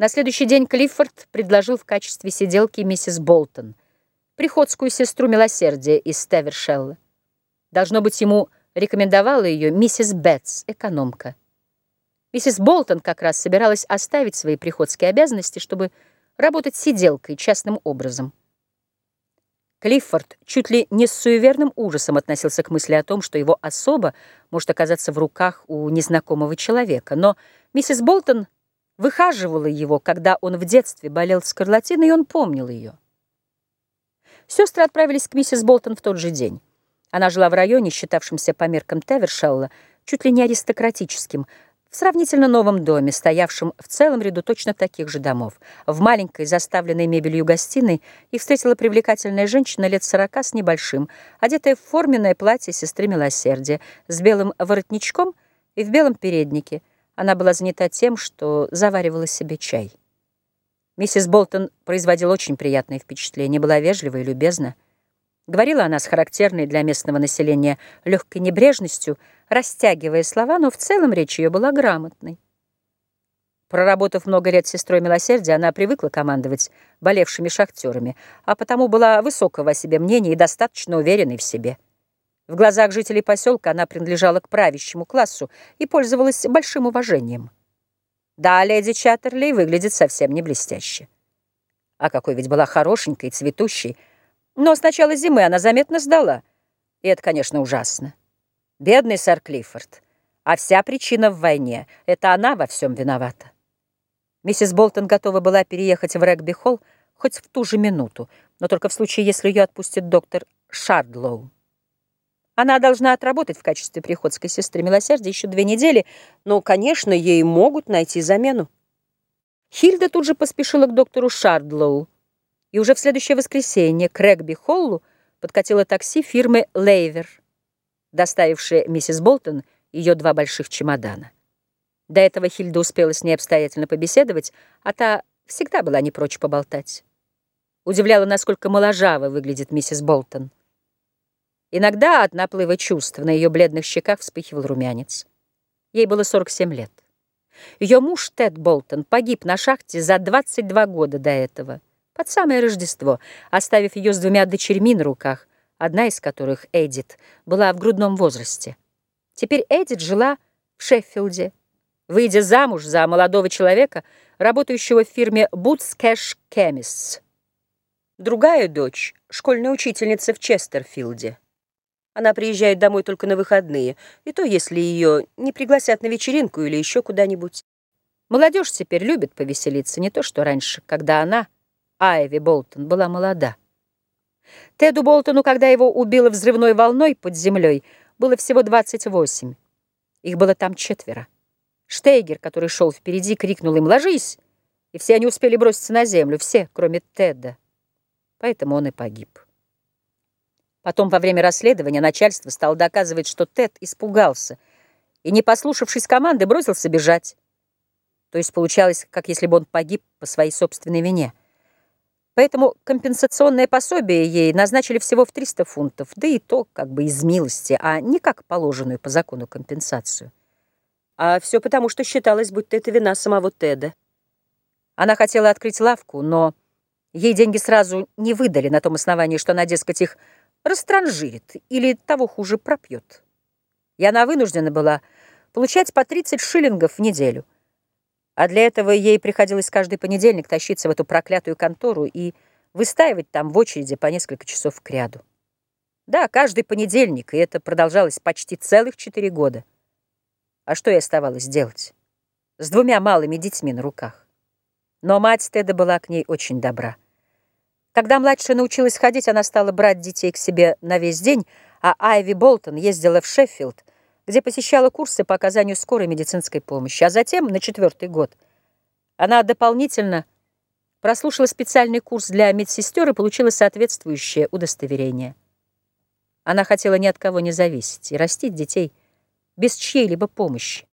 На следующий день Клиффорд предложил в качестве сиделки миссис Болтон, приходскую сестру милосердия из Стевершелла. Должно быть, ему рекомендовала ее миссис Бетс, экономка. Миссис Болтон как раз собиралась оставить свои приходские обязанности, чтобы работать сиделкой частным образом. Клиффорд чуть ли не с суеверным ужасом относился к мысли о том, что его особа может оказаться в руках у незнакомого человека, но миссис Болтон выхаживала его, когда он в детстве болел скарлатиной, и он помнил ее. Сестры отправились к миссис Болтон в тот же день. Она жила в районе, считавшемся по меркам Тевершелла, чуть ли не аристократическим, в сравнительно новом доме, стоявшем в целом ряду точно таких же домов. В маленькой, заставленной мебелью гостиной их встретила привлекательная женщина лет сорока с небольшим, одетая в форменное платье сестры Милосердия, с белым воротничком и в белом переднике, она была занята тем, что заваривала себе чай. Миссис Болтон производила очень приятное впечатление, была вежлива и любезна. Говорила она с характерной для местного населения легкой небрежностью, растягивая слова, но в целом речь ее была грамотной. Проработав много лет сестрой милосердия, она привыкла командовать болевшими шахтерами, а потому была высокого о себе мнения и достаточно уверенной в себе. В глазах жителей поселка она принадлежала к правящему классу и пользовалась большим уважением. Да, леди Чаттерли выглядит совсем не блестяще. А какой ведь была хорошенькой и цветущей. Но с начала зимы она заметно сдала. И это, конечно, ужасно. Бедный сэр Клиффорд. А вся причина в войне. Это она во всем виновата. Миссис Болтон готова была переехать в Регби-холл хоть в ту же минуту, но только в случае, если ее отпустит доктор Шардлоу. Она должна отработать в качестве приходской сестры милосердия еще две недели, но, конечно, ей могут найти замену. Хильда тут же поспешила к доктору Шардлоу, и уже в следующее воскресенье к Регби-Холлу подкатило такси фирмы «Лейвер», доставившее миссис Болтон ее два больших чемодана. До этого Хильда успела с ней обстоятельно побеседовать, а та всегда была не прочь поболтать. Удивляла, насколько моложаво выглядит миссис Болтон. Иногда от наплыва чувств на ее бледных щеках вспыхивал румянец. Ей было 47 лет. Ее муж Тед Болтон погиб на шахте за 22 года до этого, под самое Рождество, оставив ее с двумя дочерьми на руках, одна из которых, Эдит, была в грудном возрасте. Теперь Эдит жила в Шеффилде, выйдя замуж за молодого человека, работающего в фирме Boots Cash Chemists. Другая дочь — школьная учительница в Честерфилде. Она приезжает домой только на выходные, и то, если ее не пригласят на вечеринку или еще куда-нибудь. Молодежь теперь любит повеселиться, не то что раньше, когда она, Айви Болтон, была молода. Теду Болтону, когда его убило взрывной волной под землей, было всего 28. Их было там четверо. Штейгер, который шел впереди, крикнул им «Ложись!» И все они успели броситься на землю, все, кроме Теда. Поэтому он и погиб. Потом, во время расследования, начальство стало доказывать, что Тед испугался и, не послушавшись команды, бросился бежать. То есть получалось, как если бы он погиб по своей собственной вине. Поэтому компенсационное пособие ей назначили всего в 300 фунтов, да и то как бы из милости, а не как положенную по закону компенсацию. А все потому, что считалось, будто это вина самого Теда. Она хотела открыть лавку, но ей деньги сразу не выдали на том основании, что она, дескать, их растранжирит или, того хуже, пропьет. И она вынуждена была получать по 30 шиллингов в неделю. А для этого ей приходилось каждый понедельник тащиться в эту проклятую контору и выстаивать там в очереди по несколько часов к ряду. Да, каждый понедельник, и это продолжалось почти целых четыре года. А что ей оставалось делать? С двумя малыми детьми на руках. Но мать Теда была к ней очень добра. Когда младшая научилась ходить, она стала брать детей к себе на весь день, а Айви Болтон ездила в Шеффилд, где посещала курсы по оказанию скорой медицинской помощи. А затем, на четвертый год, она дополнительно прослушала специальный курс для медсестер и получила соответствующее удостоверение. Она хотела ни от кого не зависеть и растить детей без чьей-либо помощи.